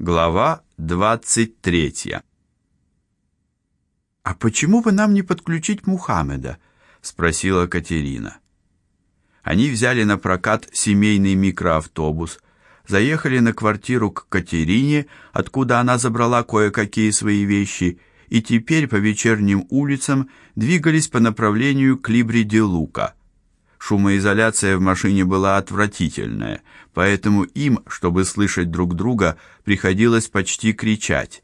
Глава двадцать третья. А почему бы нам не подключить Мухаммеда? спросила Катерина. Они взяли на прокат семейный микроавтобус, заехали на квартиру к Катерине, откуда она забрала кое-какие свои вещи, и теперь по вечерним улицам двигались по направлению к Либри-де-Лука. Шумоизоляция в машине была отвратительная, поэтому им, чтобы слышать друг друга, приходилось почти кричать.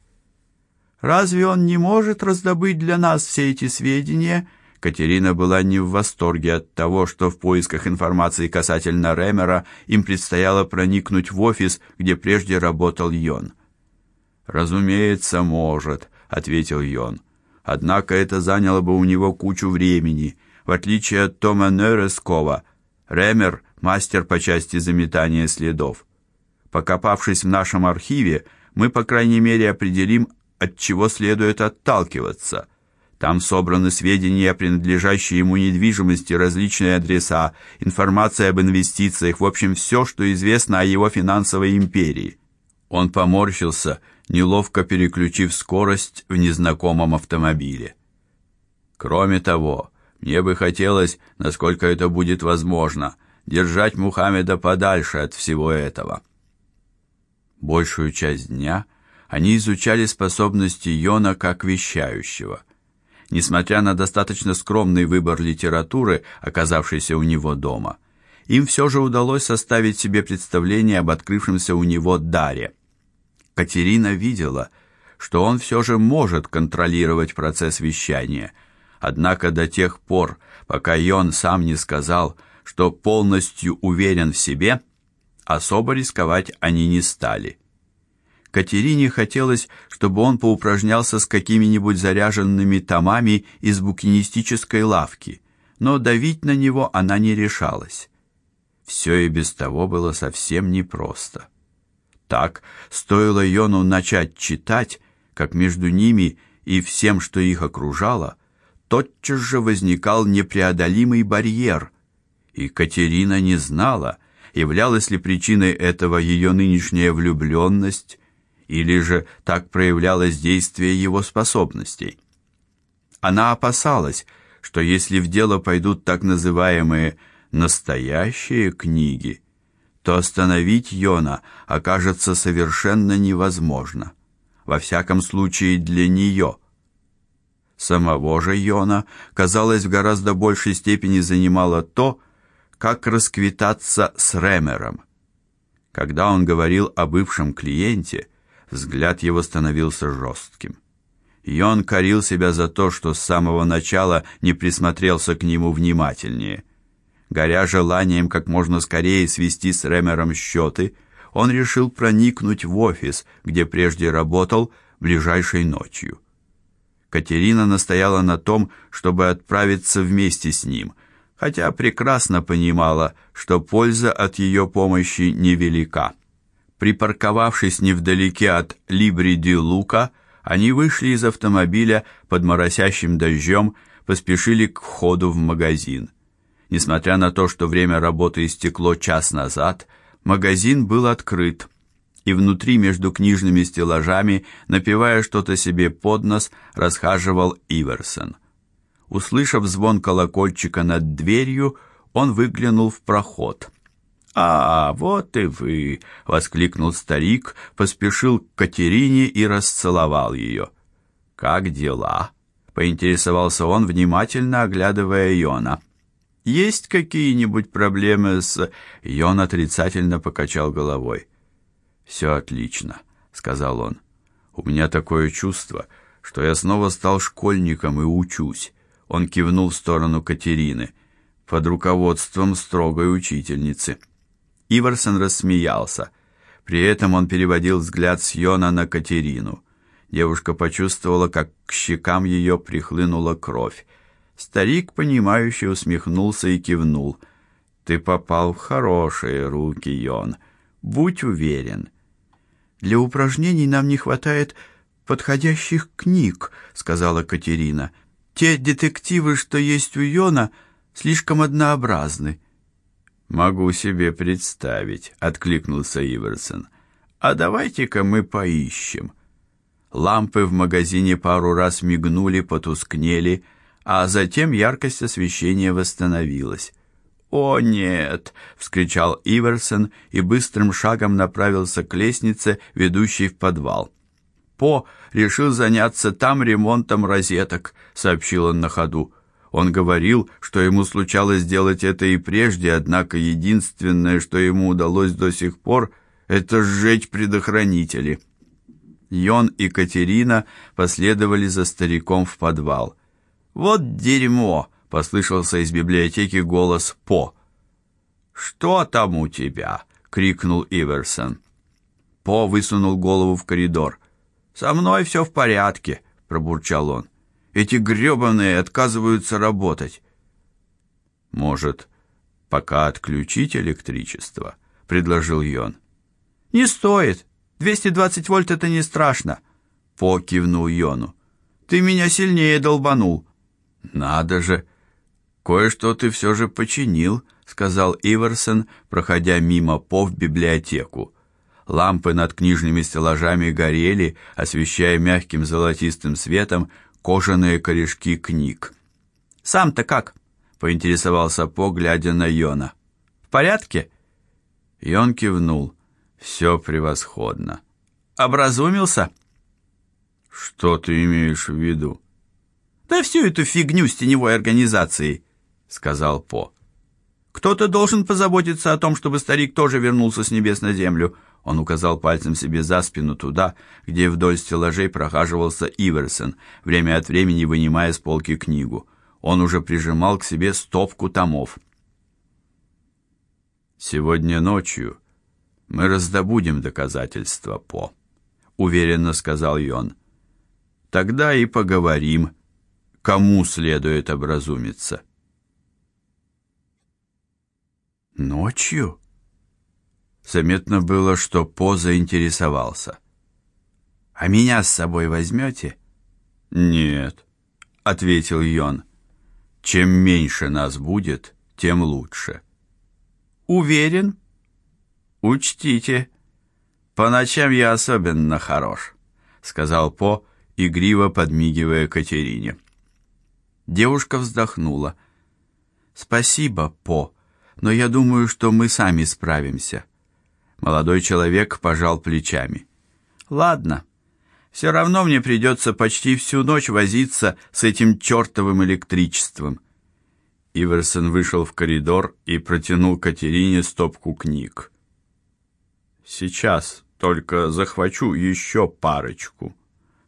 Разве он не может раздобыть для нас все эти сведения? Катерина была не в восторге от того, что в поисках информации касательно Ремера им предстояло проникнуть в офис, где прежде работал Йон. Разумеется, может, ответил Йон. Однако это заняло бы у него кучу времени. В отличие от Тома Нерескова, Ремер мастер по части заметания следов. Покопавшись в нашем архиве, мы по крайней мере определим, от чего следует отталкиваться. Там собраны сведения о принадлежащей ему недвижимости, различные адреса, информация об инвестициях, в общем, все, что известно о его финансовой империи. Он поморщился, неловко переключив скорость в незнакомом автомобиле. Кроме того, мне бы хотелось, насколько это будет возможно, держать Мухаммеда подальше от всего этого. Большую часть дня они изучали способности Йона как вещающего. Несмотря на достаточно скромный выбор литературы, оказавшейся у него дома, им все же удалось составить себе представление об открывшемся у него даре. Катерина видела, что он все же может контролировать процесс вещания – Однако до тех пор, пока Йон сам не сказал, что полностью уверен в себе, особо рисковать они не стали. Катерине хотелось, чтобы он поупражнялся с какими-нибудь заряженными томами из букинистической лавки, но давить на него она не решалась. Все и без того было совсем непросто. Так, стоило Йону начать читать, как между ними и всем, что их окружало, тотчас же возникал непреодолимый барьер. И Катерина не знала, являлась ли причиной этого ее нынешняя влюбленность или же так проявлялось действие его способностей. Она опасалась, что если в дело пойдут так называемые настоящие книги, то остановить Йона окажется совершенно невозможно. Во всяком случае для нее – Самого же Йона, казалось, в гораздо большей степени занимало то, как расквитаться с Ремером. Когда он говорил о бывшем клиенте, взгляд его становился жестким. Йон корил себя за то, что с самого начала не присмотрелся к нему внимательнее. Горя желанием как можно скорее свести с Ремером счеты, он решил проникнуть в офис, где прежде работал, ближайшей ночью. Катерина настояла на том, чтобы отправиться вместе с ним, хотя прекрасно понимала, что польза от ее помощи невелика. Припарковавшись невдалеке от Либри-ди-Лука, они вышли из автомобиля под моросящим дождем, поспешили к входу в магазин. Несмотря на то, что время работы истекло час назад, магазин был открыт и внутри между книжными стеллажами, напевая что-то себе под нос, расхаживал Иверсон. Услышав звон колокольчика над дверью, он выглянул в проход. «А, вот и вы!» — воскликнул старик, поспешил к Катерине и расцеловал ее. «Как дела?» — поинтересовался он, внимательно оглядывая Йона. «Есть какие-нибудь проблемы с...» Йон отрицательно покачал головой. «Все отлично, сказал он. У меня такое чувство, что я снова стал школьником и учусь. Он кивнул в сторону Катерины, под руководством строгой учительницы. Иварсон рассмеялся. При этом он переводил взгляд с Йона на Катерину. Девушка почувствовала, как к щекам ее прихлынула кровь. Старик понимающе усмехнулся и кивнул. Ты попал в хорошие руки, Йон. Будь уверен. Для упражнений нам не хватает подходящих книг, сказала Катерина. Те детективы, что есть у Йона, слишком однообразны. Могу себе представить, откликнулся Иверсон. А давайте-ка мы поищем. Лампы в магазине пару раз мигнули, потускнели, а затем яркость освещения восстановилась. «О, нет!» — вскричал Иверсон и быстрым шагом направился к лестнице, ведущей в подвал. «По решил заняться там ремонтом розеток», — сообщил он на ходу. Он говорил, что ему случалось делать это и прежде, однако единственное, что ему удалось до сих пор, это сжечь предохранители. Йон и Катерина последовали за стариком в подвал. «Вот дерьмо!» Послышался из библиотеки голос По. Что там у тебя? крикнул Иверсон. По высунул голову в коридор. Со мной все в порядке, пробурчал он. Эти грёбаные отказываются работать. Может, пока отключить электричество, предложил Йон. Не стоит. 220 вольт это не страшно. По кивнул Йону. Ты меня сильнее долбанул. Надо же, Кое-что ты все же починил, сказал Иверсон, проходя мимо По в библиотеку. Лампы над книжными стеллажами горели, освещая мягким золотистым светом кожаные корешки книг. Сам-то как? поинтересовался По, глядя на Йона. В порядке? Йон кивнул. Все превосходно. Образумился? Что ты имеешь в виду? Да всю эту фигню с теневой организацией сказал По. Кто-то должен позаботиться о том, чтобы старик тоже вернулся с небес на землю. Он указал пальцем себе за спину туда, где вдоль стеллажей прохаживался Иверсон, время от времени вынимая с полки книгу. Он уже прижимал к себе стопку томов. Сегодня ночью мы раздобудем доказательства, По, уверенно сказал Йон. Тогда и поговорим, кому следует образумиться. Ночью? Заметно было, что По заинтересовался. А меня с собой возьмете?» Нет, ответил Йон. Чем меньше нас будет, тем лучше. Уверен? Учтите, по ночам я особенно хорош, сказал По, игриво подмигивая Катерине. Девушка вздохнула. Спасибо, По но я думаю, что мы сами справимся. Молодой человек пожал плечами. Ладно. Все равно мне придется почти всю ночь возиться с этим чертовым электричеством. Иверсон вышел в коридор и протянул Катерине стопку книг. Сейчас только захвачу еще парочку,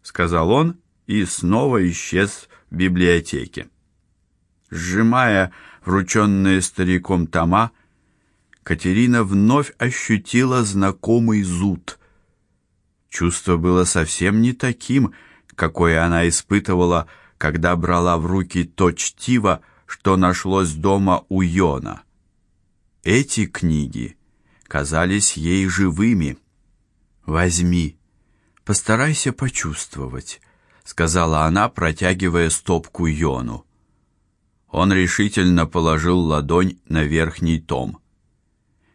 сказал он и снова исчез в библиотеке. Сжимая врученные стариком тома, Катерина вновь ощутила знакомый зуд. Чувство было совсем не таким, какое она испытывала, когда брала в руки то чтиво, что нашлось дома у Йона. Эти книги казались ей живыми. Возьми, постарайся почувствовать, сказала она, протягивая стопку Йону. Он решительно положил ладонь на верхний том.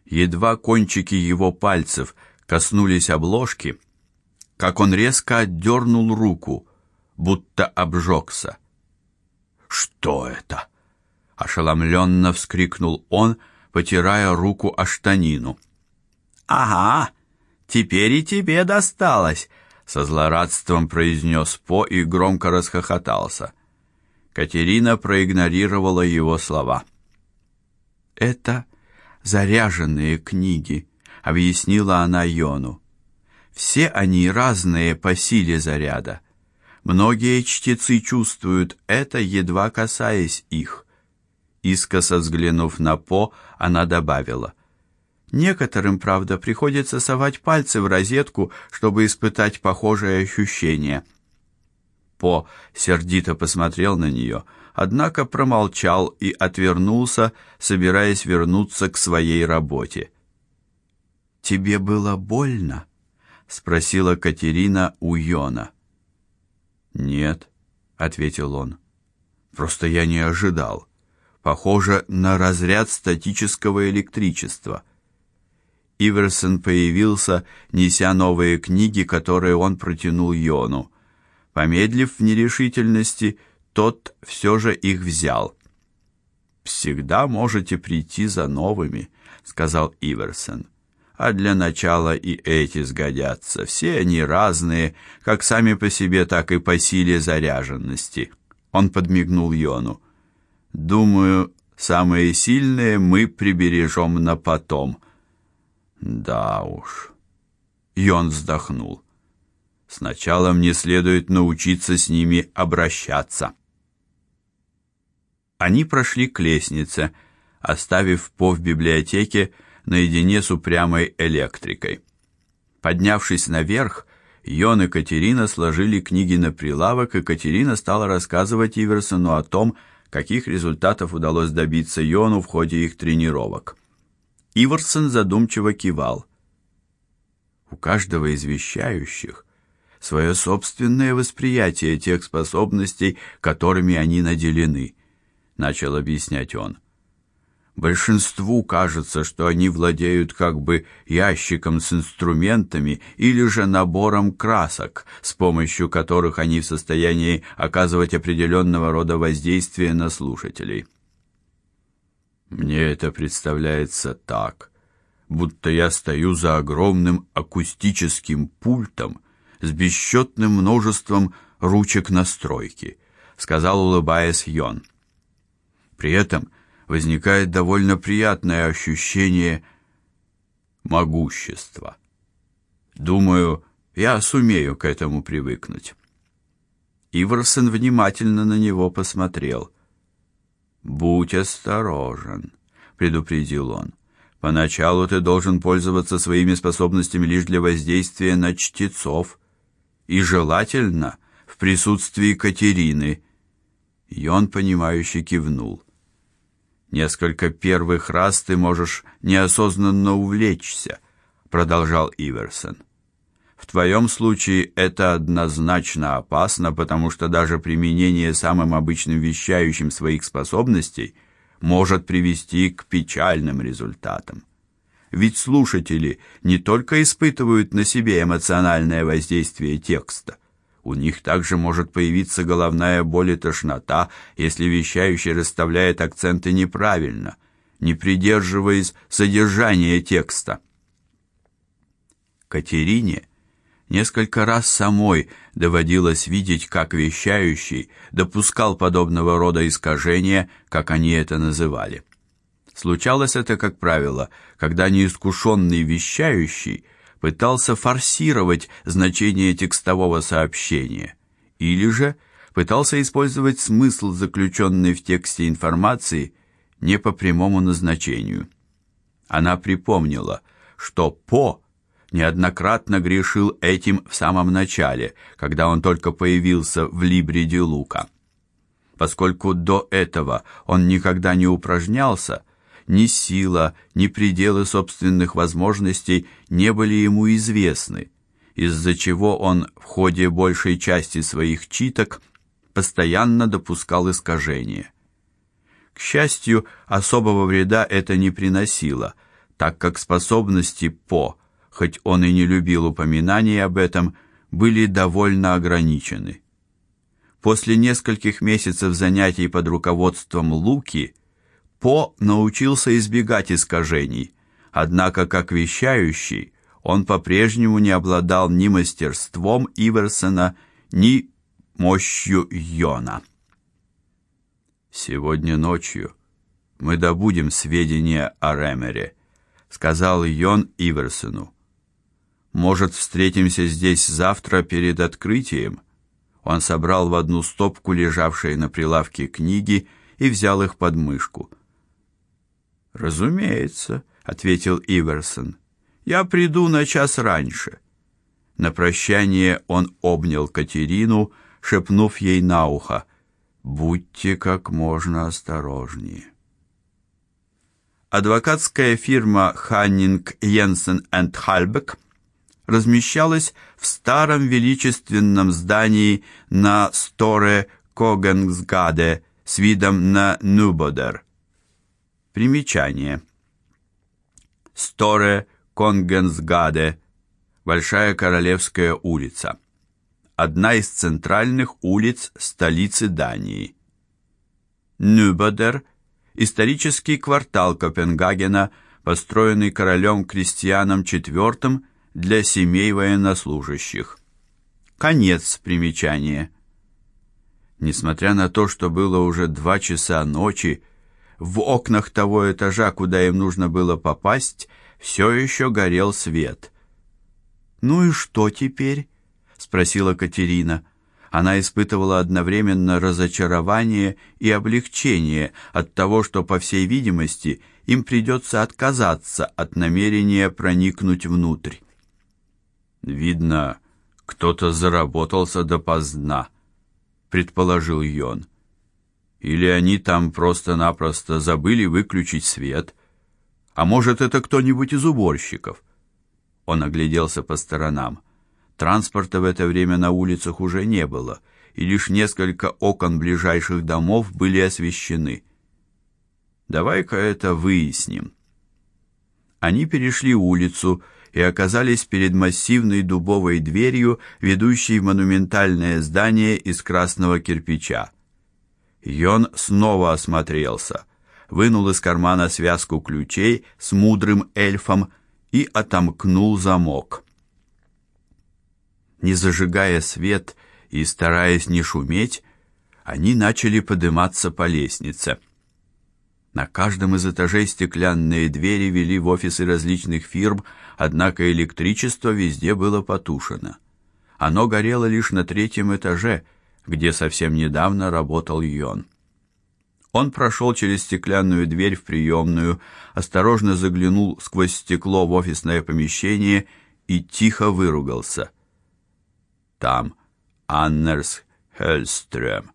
Едва кончики его пальцев коснулись обложки, как он резко отдернул руку, будто обжегся. Что это? ошеломленно вскрикнул он, потирая руку о штанину. Ага, теперь и тебе досталось, со злорадством произнес По и громко расхохотался. Катерина проигнорировала его слова. Это заряженные книги, объяснила она Йону. Все они разные по силе заряда. Многие чтецы чувствуют это, едва касаясь их. Искоса взглянув на По, она добавила: Некоторым, правда, приходится совать пальцы в розетку, чтобы испытать похожие ощущения. По сердито посмотрел на нее, однако промолчал и отвернулся, собираясь вернуться к своей работе. Тебе было больно? спросила Катерина у Йона. Нет, ответил он. Просто я не ожидал. Похоже на разряд статического электричества. Иверсон появился, неся новые книги, которые он протянул Йону. Помедлив в нерешительности, тот все же их взял. Всегда можете прийти за новыми, сказал Иверсон. А для начала и эти сгодятся. Все они разные, как сами по себе, так и по силе заряженности. Он подмигнул Йону. Думаю, самые сильные мы прибережем на потом. Да уж. Йон вздохнул. Сначала мне следует научиться с ними обращаться. Они прошли к лестнице, оставив По в библиотеке наедине с упрямой электрикой. Поднявшись наверх, Йон и Катерина сложили книги на прилавок, и Катерина стала рассказывать Иверсону о том, каких результатов удалось добиться Йону в ходе их тренировок. Иверсон задумчиво кивал. У каждого из вещающих свое собственное восприятие тех способностей, которыми они наделены, начал объяснять он. Большинству кажется, что они владеют как бы ящиком с инструментами или же набором красок, с помощью которых они в состоянии оказывать определенного рода воздействие на слушателей. Мне это представляется так, будто я стою за огромным акустическим пультом с бесчетным множеством ручек настройки, сказал улыбаясь Йон. При этом возникает довольно приятное ощущение могущества. Думаю, я сумею к этому привыкнуть. Иверсон внимательно на него посмотрел. Будь осторожен, предупредил он. Поначалу ты должен пользоваться своими способностями лишь для воздействия на чтецов, и желательно в присутствии Катерины. И он понимающе кивнул. Несколько первых раз ты можешь неосознанно увлечься, продолжал Иверсон. В твоем случае это однозначно опасно, потому что даже применение самым обычным вещающим своих способностей может привести к печальным результатам. Ведь слушатели не только испытывают на себе эмоциональное воздействие текста, у них также может появиться головная боль и тошнота, если вещающий расставляет акценты неправильно, не придерживаясь содержания текста. Катерине несколько раз самой доводилось видеть, как вещающий допускал подобного рода искажения, как они это называли. Случалось это, как правило, когда неискушенный вещающий пытался форсировать значение текстового сообщения или же пытался использовать смысл заключенный в тексте информации не по прямому назначению. Она припомнила, что По неоднократно грешил этим в самом начале, когда он только появился в Либре ди Лука. Поскольку до этого он никогда не упражнялся, ни сила, ни пределы собственных возможностей не были ему известны, из-за чего он в ходе большей части своих читок постоянно допускал искажения. К счастью, особого вреда это не приносило, так как способности По, хоть он и не любил упоминаний об этом, были довольно ограничены. После нескольких месяцев занятий под руководством Луки по научился избегать искажений, однако как вещающий он по-прежнему не обладал ни мастерством Иверсона, ни мощью Йона. Сегодня ночью мы добудем сведения о Ремере, сказал Йон Иверсону. Может, встретимся здесь завтра перед открытием? Он собрал в одну стопку лежавшие на прилавке книги и взял их под мышку. Разумеется, ответил Иверсон. Я приду на час раньше. На прощание он обнял Катерину, шепнув ей на ухо: "Будьте как можно осторожнее". Адвокатская фирма Ханнинг Йенсен энд Хальбек размещалась в старом величественном здании на Сторе Когенсгаде с видом на Нюбодер. Примечание. Сторе Конгенсгаде, Большая Королевская улица. Одна из центральных улиц столицы Дании. Нюбадер исторический квартал Копенгагена, построенный королем Кристианом IV для семей военнослужащих. Конец примечания. Несмотря на то, что было уже два часа ночи, в окнах того этажа, куда им нужно было попасть, все еще горел свет. «Ну и что теперь?» — спросила Катерина. Она испытывала одновременно разочарование и облегчение от того, что, по всей видимости, им придется отказаться от намерения проникнуть внутрь. «Видно, кто-то заработался допоздна», — предположил Йон. «Или они там просто-напросто забыли выключить свет, а может, это кто-нибудь из уборщиков?» Он огляделся по сторонам. Транспорта в это время на улицах уже не было, и лишь несколько окон ближайших домов были освещены. Давай-ка это выясним. Они перешли улицу и оказались перед массивной дубовой дверью, ведущей в монументальное здание из красного кирпича. Йон снова осмотрелся, вынул из кармана связку ключей с мудрым эльфом и отомкнул замок. Не зажигая свет и стараясь не шуметь, они начали подниматься по лестнице. На каждом из этажей стеклянные двери вели в офисы различных фирм, однако электричество везде было потушено. Оно горело лишь на третьем этаже, где совсем недавно работал Йон. Он прошел через стеклянную дверь в приемную, осторожно заглянул сквозь стекло в офисное помещение и тихо выругался. Там Аннерс Хельстрöm,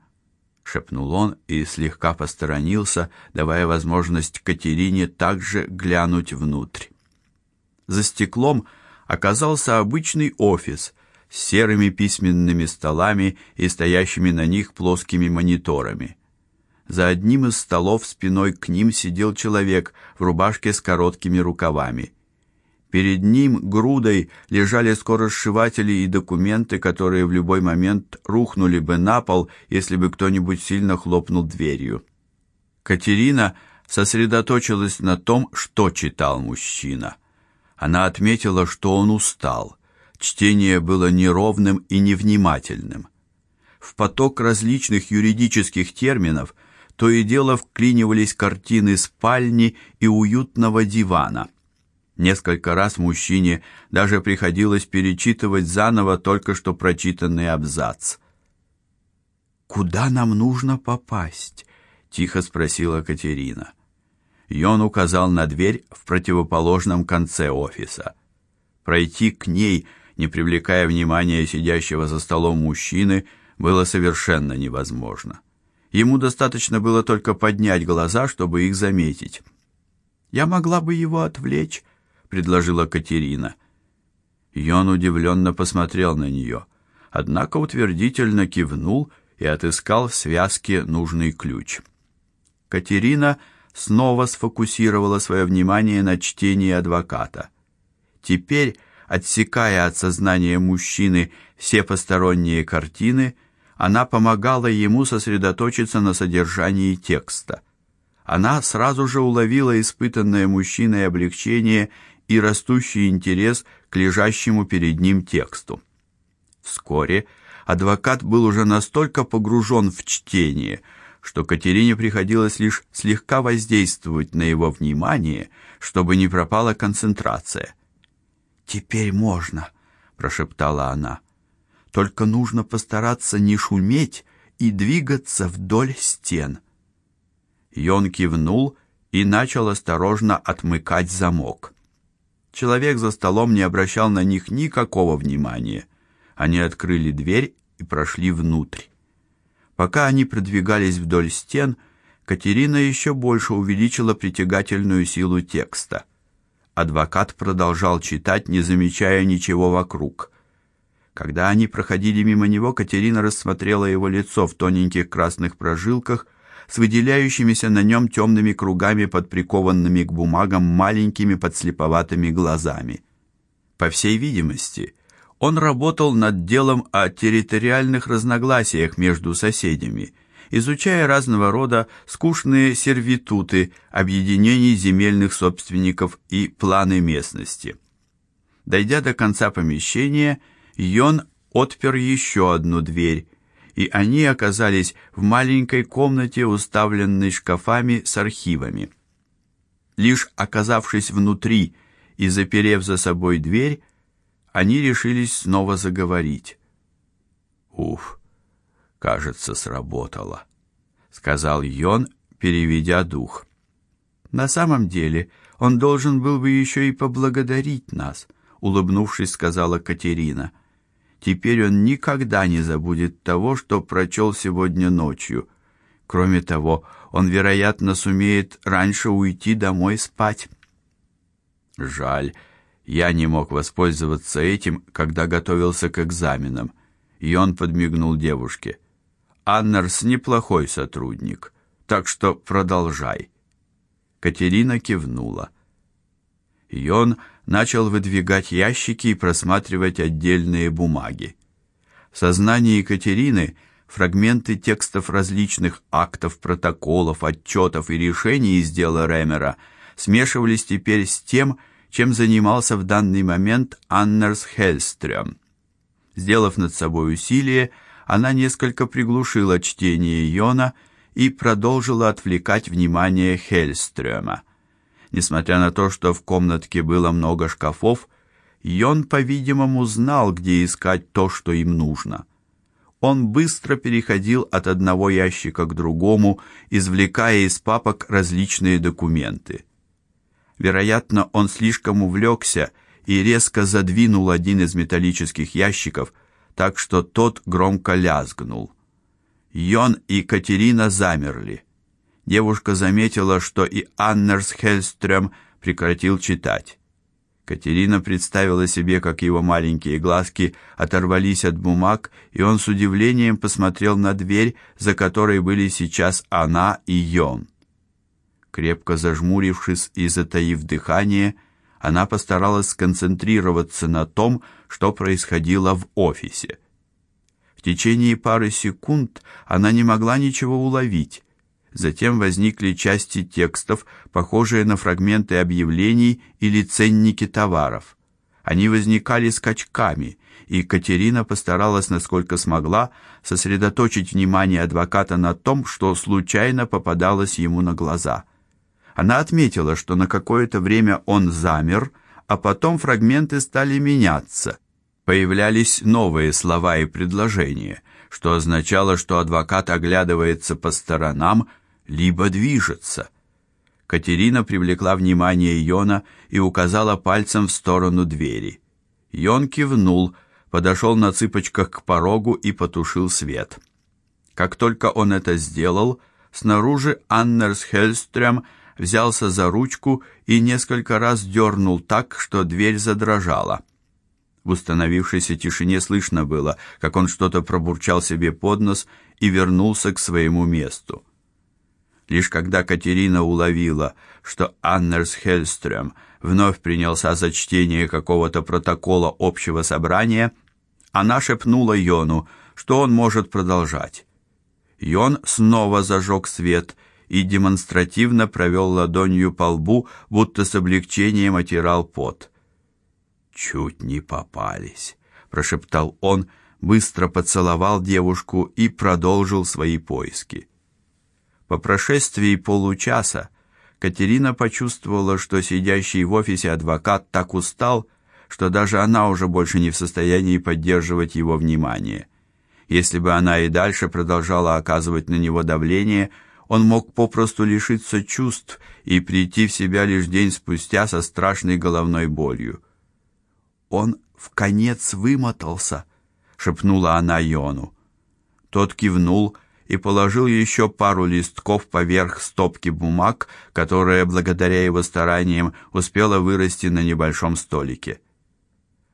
шепнул он и слегка посторонился, давая возможность Катерине также глянуть внутрь. За стеклом оказался обычный офис с серыми письменными столами и стоящими на них плоскими мониторами. За одним из столов спиной к ним сидел человек в рубашке с короткими рукавами. Перед ним грудой лежали скоросшиватели и документы, которые в любой момент рухнули бы на пол, если бы кто-нибудь сильно хлопнул дверью. Катерина сосредоточилась на том, что читал мужчина. Она отметила, что он устал. Чтение было неровным и невнимательным. В поток различных юридических терминов – то и дело вклинивались картины спальни и уютного дивана. Несколько раз мужчине даже приходилось перечитывать заново только что прочитанный абзац. Куда нам нужно попасть? тихо спросила Катерина. Йон указал на дверь в противоположном конце офиса. Пройти к ней, не привлекая внимания сидящего за столом мужчины, было совершенно невозможно. Ему достаточно было только поднять глаза, чтобы их заметить. Я могла бы его отвлечь, предложила Катерина. Йон удивленно посмотрел на нее, однако утвердительно кивнул и отыскал в связке нужный ключ. Катерина снова сфокусировала свое внимание на чтении адвоката. Теперь, отсекая от сознания мужчины все посторонние картины, она помогала ему сосредоточиться на содержании текста. Она сразу же уловила испытанное мужчиной облегчение и растущий интерес к лежащему перед ним тексту. Вскоре адвокат был уже настолько погружен в чтение, что Катерине приходилось лишь слегка воздействовать на его внимание, чтобы не пропала концентрация. "Теперь можно", прошептала она. Только нужно постараться не шуметь и двигаться вдоль стен. Йон кивнул и начал осторожно отмыкать замок. Человек за столом не обращал на них никакого внимания. Они открыли дверь и прошли внутрь. Пока они продвигались вдоль стен, Катерина еще больше увеличила притягательную силу текста. Адвокат продолжал читать, не замечая ничего вокруг. Когда они проходили мимо него, Катерина рассмотрела его лицо в тоненьких красных прожилках, с выделяющимися на нем темными кругами под прикованными к бумагам маленькими подслеповатыми глазами. По всей видимости, он работал над делом о территориальных разногласиях между соседями, изучая разного рода скучные сервитуты объединений земельных собственников и планы местности. Дойдя до конца помещения, Йон отпер еще одну дверь, и они оказались в маленькой комнате, уставленной шкафами с архивами. Лишь оказавшись внутри и заперев за собой дверь, они решились снова заговорить. Уф, кажется, сработало, сказал Йон, переведя дух. На самом деле, он должен был бы еще и поблагодарить нас, улыбнувшись, сказала Катерина. Теперь он никогда не забудет того, что прочел сегодня ночью. Кроме того, он, вероятно, сумеет раньше уйти домой спать. Жаль, я не мог воспользоваться этим, когда готовился к экзаменам. И он подмигнул девушке. Аннерс неплохой сотрудник, так что продолжай. Катерина кивнула. И он начал выдвигать ящики и просматривать отдельные бумаги. В сознании Екатерины фрагменты текстов различных актов, протоколов, отчетов и решений из дела Ремера смешивались теперь с тем, чем занимался в данный момент Аннерс Хельстрём. Сделав над собой усилие, она несколько приглушила чтение Йона и продолжила отвлекать внимание Хельстрёма. Несмотря на то, что в комнатке было много шкафов, Йон, по-видимому, знал, где искать то, что им нужно. Он быстро переходил от одного ящика к другому, извлекая из папок различные документы. Вероятно, он слишком увлекся и резко задвинул один из металлических ящиков, так что тот громко лязгнул. Йон и Катерина замерли. Девушка заметила, что и Аннерс Хельстрём прекратил читать. Катерина представила себе, как его маленькие глазки оторвались от бумаг, и он с удивлением посмотрел на дверь, за которой были сейчас она и Йон. Крепко зажмурившись и затаив дыхание, она постаралась сконцентрироваться на том, что происходило в офисе. В течение пары секунд она не могла ничего уловить. Затем возникли части текстов, похожие на фрагменты объявлений или ценники товаров. Они возникали скачками, и Катерина постаралась насколько смогла сосредоточить внимание адвоката на том, что случайно попадалось ему на глаза. Она отметила, что на какое-то время он замер, а потом фрагменты стали меняться. Появлялись новые слова и предложения, что означало, что адвокат оглядывается по сторонам, либо движется. Катерина привлекла внимание Йона и указала пальцем в сторону двери. Йон кивнул, подошел на цыпочках к порогу и потушил свет. Как только он это сделал, снаружи Аннерс Хельстрем взялся за ручку и несколько раз дернул так, что дверь задрожала. В установившейся тишине слышно было, как он что-то пробурчал себе под нос и вернулся к своему месту. Лишь когда Катерина уловила, что Аннерс Хельстрём вновь принялся за чтение какого-то протокола общего собрания, она шепнула Йону, что он может продолжать. Йон снова зажег свет и демонстративно провел ладонью по лбу, будто с облегчением отирал пот. Чуть не попались, прошептал он, быстро поцеловал девушку и продолжил свои поиски. По прошествии получаса Катерина почувствовала, что сидящий в офисе адвокат так устал, что даже она уже больше не в состоянии поддерживать его внимание. Если бы она и дальше продолжала оказывать на него давление, он мог попросту лишиться чувств и прийти в себя лишь день спустя со страшной головной болью. Он в конец вымотался, шепнула она Йону. Тот кивнул и положил еще пару листков поверх стопки бумаг, которая благодаря его стараниям успела вырасти на небольшом столике.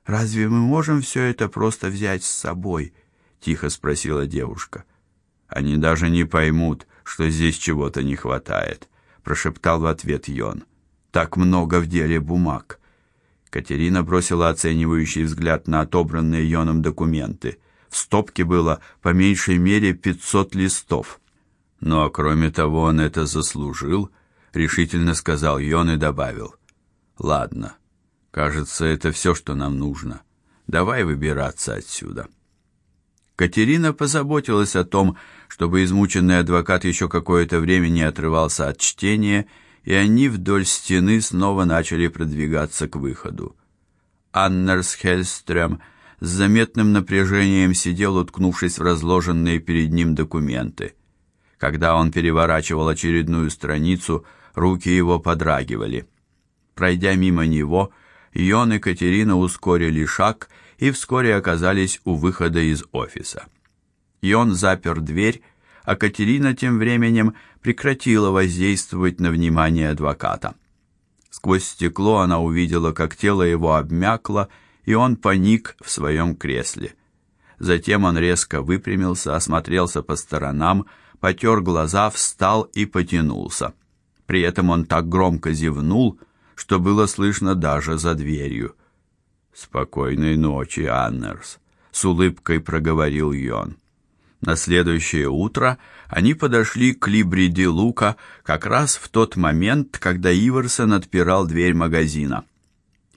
Разве мы можем все это просто взять с собой? тихо спросила девушка. Они даже не поймут, что здесь чего-то не хватает, прошептал в ответ Йон. Так много в деле бумаг. Катерина бросила оценивающий взгляд на отобранные Йоном документы. В стопке было по меньшей мере 500 листов. Ну а кроме того, он это заслужил, решительно сказал Йон и добавил: "Ладно. Кажется, это все, что нам нужно. Давай выбираться отсюда". Катерина позаботилась о том, чтобы измученный адвокат еще какое-то время не отрывался от чтения, и они вдоль стены снова начали продвигаться к выходу. Аннерс Хельстрем с заметным напряжением сидел, уткнувшись в разложенные перед ним документы. Когда он переворачивал очередную страницу, руки его подрагивали. Пройдя мимо него, Йон и Катерина ускорили шаг и вскоре оказались у выхода из офиса. Йон запер дверь, а Катерина тем временем прекратила воздействовать на внимание адвоката. Сквозь стекло она увидела, как тело его обмякло, и он паник в своем кресле. Затем он резко выпрямился, осмотрелся по сторонам, потер глаза, встал и потянулся. При этом он так громко зевнул, что было слышно даже за дверью. Спокойной ночи, Аннерс, с улыбкой проговорил Йон. На следующее утро они подошли к Либриди Лука как раз в тот момент, когда Иверсон отпирал дверь магазина.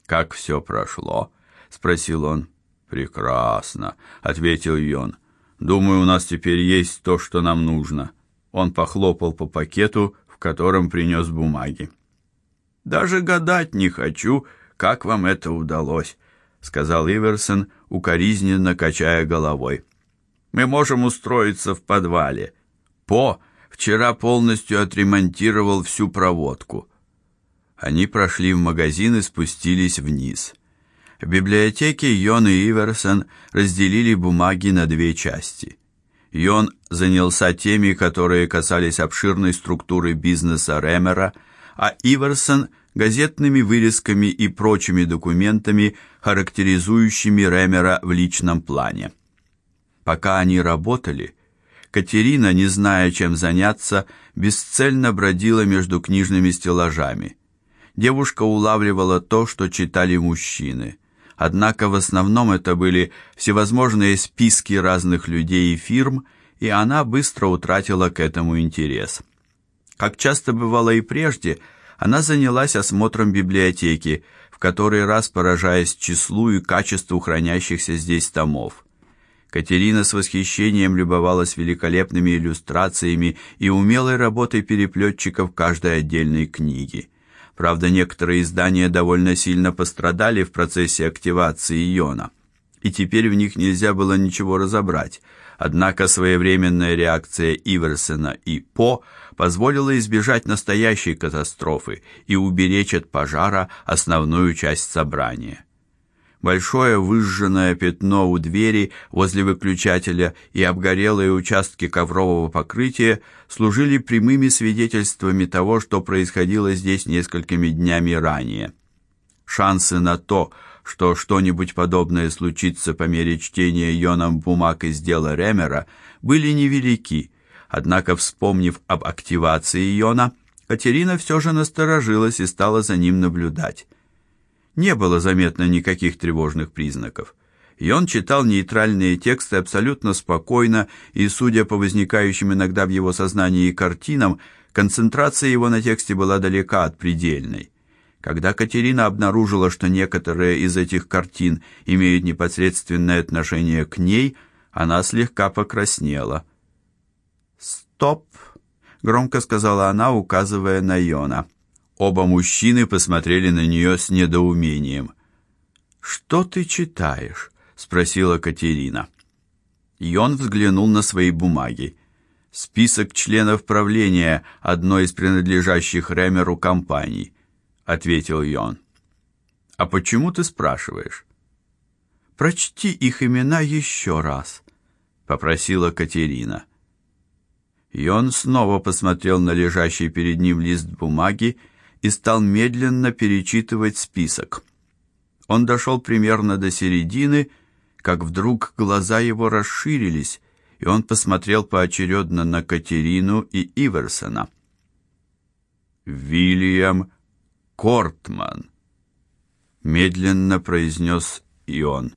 Как все прошло? спросил он. Прекрасно, ответил Йон. Думаю, у нас теперь есть то, что нам нужно. Он похлопал по пакету, в котором принес бумаги. Даже гадать не хочу, как вам это удалось, сказал Иверсон, укоризненно качая головой. Мы можем устроиться в подвале. По вчера полностью отремонтировал всю проводку. Они прошли в магазин и спустились вниз. В библиотеке Йон и Иверсон разделили бумаги на две части. Йон занялся теми, которые касались обширной структуры бизнеса Ремера, а Иверсон газетными вырезками и прочими документами, характеризующими Ремера в личном плане. Пока они работали, Катерина, не зная, чем заняться, бесцельно бродила между книжными стеллажами. Девушка улавливала то, что читали мужчины. Однако в основном это были всевозможные списки разных людей и фирм, и она быстро утратила к этому интерес. Как часто бывало и прежде, она занялась осмотром библиотеки, в который раз поражаясь числу и качеству хранящихся здесь томов. Катерина с восхищением любовалась великолепными иллюстрациями и умелой работой переплетчиков каждой отдельной книги. Правда, некоторые издания довольно сильно пострадали в процессе активации иона, и теперь в них нельзя было ничего разобрать. Однако своевременная реакция Иверсена и По позволила избежать настоящей катастрофы и уберечь от пожара основную часть собрания. Большое выжженное пятно у двери возле выключателя и обгорелые участки коврового покрытия служили прямыми свидетельствами того, что происходило здесь несколькими днями ранее. Шансы на то, что что-нибудь подобное случится по мере чтения Йоном бумаг из дела Ремера, были невелики. Однако, вспомнив об активации Йона, Катерина все же насторожилась и стала за ним наблюдать не было заметно никаких тревожных признаков. И он читал нейтральные тексты абсолютно спокойно, и, судя по возникающим иногда в его сознании картинам, концентрация его на тексте была далека от предельной. Когда Катерина обнаружила, что некоторые из этих картин имеют непосредственное отношение к ней, она слегка покраснела. "Стоп", громко сказала она, указывая на Йона. Оба мужчины посмотрели на нее с недоумением. "Что ты читаешь?" спросила Катерина. И он взглянул на свои бумаги. Список членов правления одной из принадлежащих Ремеру компаний, ответил Йон. А почему ты спрашиваешь? Прочти их имена еще раз, попросила Катерина. Йон снова посмотрел на лежащий перед ним лист бумаги и стал медленно перечитывать список. Он дошел примерно до середины, как вдруг глаза его расширились, и он посмотрел поочередно на Катерину и Иверсона. Вильям Кортман, медленно произнес и он.